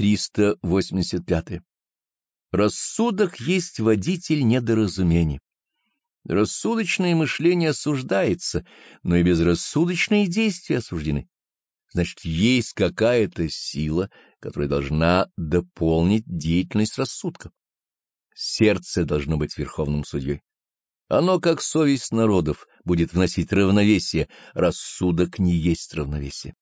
385. Рассудок есть водитель недоразумений. Рассудочное мышление осуждается, но и безрассудочные действия осуждены. Значит, есть какая-то сила, которая должна дополнить деятельность рассудка. Сердце должно быть верховным судьей. Оно, как совесть народов, будет вносить равновесие, рассудок не есть равновесие.